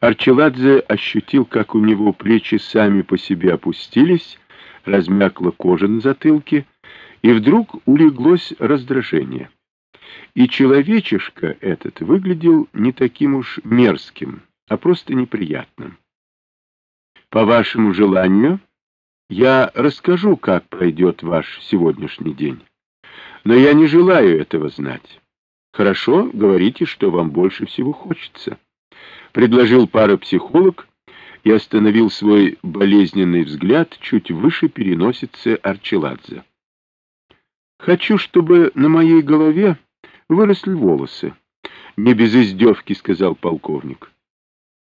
Арчеладзе ощутил, как у него плечи сами по себе опустились, размякла кожа на затылке, и вдруг улеглось раздражение. И человечишка этот выглядел не таким уж мерзким, а просто неприятным. По вашему желанию, я расскажу, как пройдет ваш сегодняшний день. Но я не желаю этого знать. Хорошо, говорите, что вам больше всего хочется. Предложил парапсихолог и остановил свой болезненный взгляд чуть выше переносицы Арчеладзе. Хочу, чтобы на моей голове выросли волосы. Не без издевки, сказал полковник.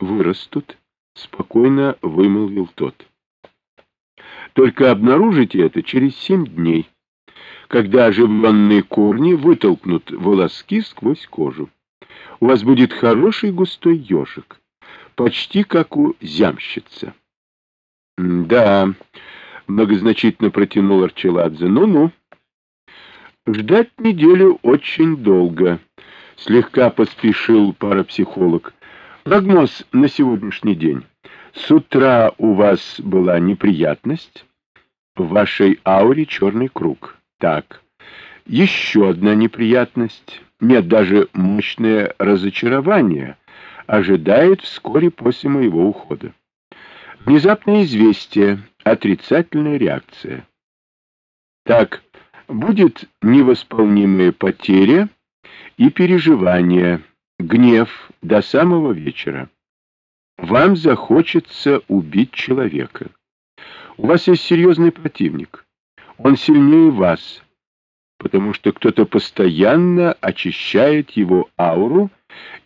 Вырастут, спокойно вымолвил тот. Только обнаружите это через семь дней, когда оживленные корни вытолкнут волоски сквозь кожу. У вас будет хороший густой ежик, почти как у зямщицы. — Да, — многозначительно протянул Арчеладзе, ну — ну-ну. Ждать неделю очень долго, — слегка поспешил парапсихолог. Прогноз на сегодняшний день. С утра у вас была неприятность. В вашей ауре черный круг. Так. Еще одна неприятность. Нет, даже мощное разочарование ожидает вскоре после моего ухода. Внезапное известие, отрицательная реакция. Так, будет невосполнимая потеря и переживание, гнев до самого вечера. Вам захочется убить человека. У вас есть серьезный противник. Он сильнее вас, потому что кто-то постоянно очищает его ауру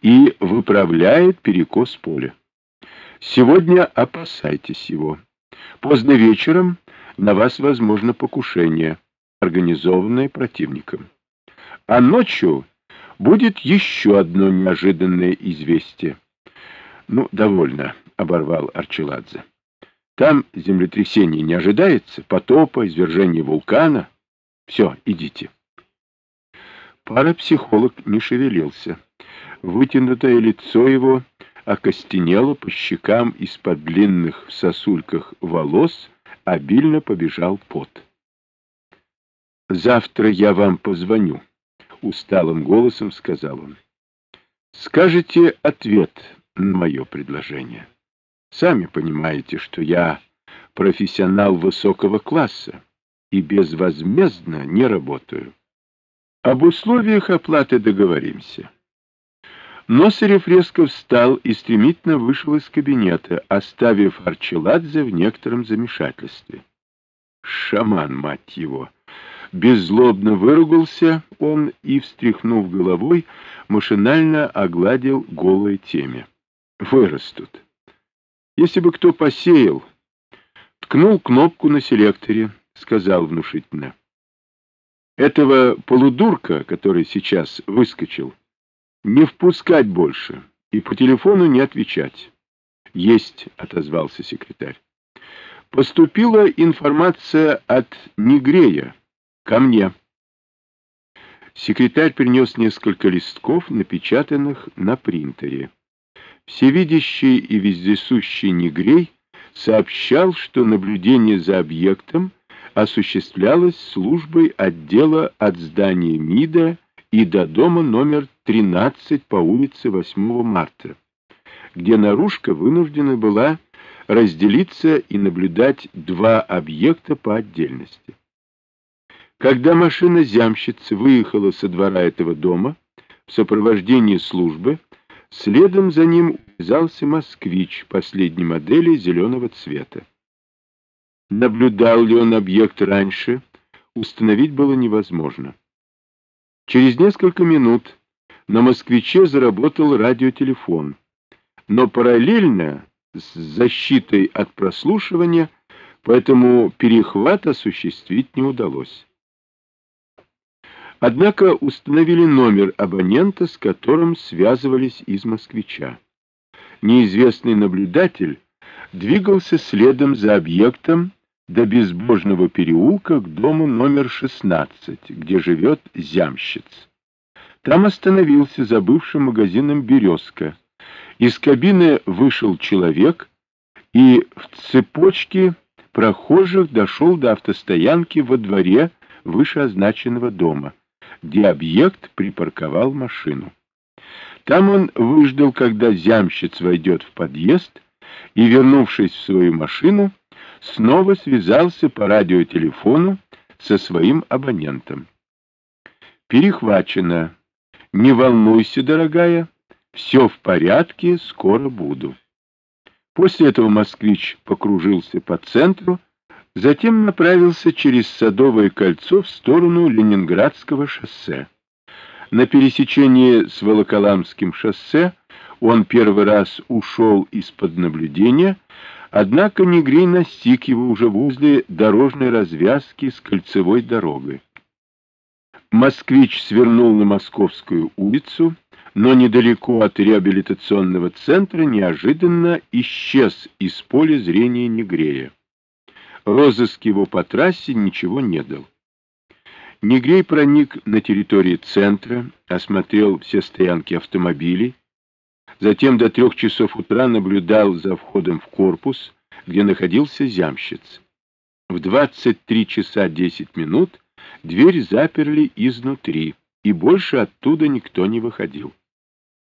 и выправляет перекос поля. Сегодня опасайтесь его. Поздно вечером на вас возможно покушение, организованное противником. А ночью будет еще одно неожиданное известие. Ну, довольно, — оборвал Арчеладзе. Там землетрясений не ожидается, потопа, извержения вулкана. Все, идите. Парапсихолог не шевелился. Вытянутое лицо его окостенело по щекам из-под длинных в сосульках волос, обильно побежал пот. «Завтра я вам позвоню», — усталым голосом сказал он. «Скажете ответ на мое предложение. Сами понимаете, что я профессионал высокого класса и безвозмездно не работаю. Об условиях оплаты договоримся. Носарев резко встал и стремительно вышел из кабинета, оставив Арчеладзе в некотором замешательстве. Шаман, мать его! Беззлобно выругался он и, встряхнув головой, машинально огладил голое темя вырастут. Если бы кто посеял, ткнул кнопку на селекторе, сказал внушительно. Этого полудурка, который сейчас выскочил, не впускать больше и по телефону не отвечать. Есть, отозвался секретарь. Поступила информация от Негрея ко мне. Секретарь принес несколько листков, напечатанных на принтере. Всевидящий и вездесущий Негрей сообщал, что наблюдение за объектом осуществлялось службой отдела от здания МИДа и до дома номер 13 по улице 8 марта, где наружка вынуждена была разделиться и наблюдать два объекта по отдельности. Когда машина зямщицы выехала со двора этого дома в сопровождении службы, Следом за ним увязался москвич последней модели зеленого цвета. Наблюдал ли он объект раньше, установить было невозможно. Через несколько минут на москвиче заработал радиотелефон, но параллельно с защитой от прослушивания, поэтому перехват осуществить не удалось. Однако установили номер абонента, с которым связывались из москвича. Неизвестный наблюдатель двигался следом за объектом до безбожного переулка к дому номер 16, где живет зямщиц. Там остановился за бывшим магазином «Березка» Из кабины вышел человек и в цепочке прохожих дошел до автостоянки во дворе вышеозначенного дома, где объект припарковал машину. Там он выждал, когда зямщиц войдет в подъезд, и, вернувшись в свою машину, снова связался по радиотелефону со своим абонентом. Перехвачено. Не волнуйся, дорогая, все в порядке, скоро буду. После этого москвич покружился по центру, затем направился через Садовое кольцо в сторону Ленинградского шоссе. На пересечении с Волоколамским шоссе он первый раз ушел из-под наблюдения, однако Негрей настиг его уже возле дорожной развязки с кольцевой дорогой. Москвич свернул на Московскую улицу, но недалеко от реабилитационного центра неожиданно исчез из поля зрения Негрея. Розыск его по трассе ничего не дал. Негрей проник на территорию центра, осмотрел все стоянки автомобилей, затем до трех часов утра наблюдал за входом в корпус, где находился зямщиц. В 23 часа 10 минут дверь заперли изнутри, и больше оттуда никто не выходил.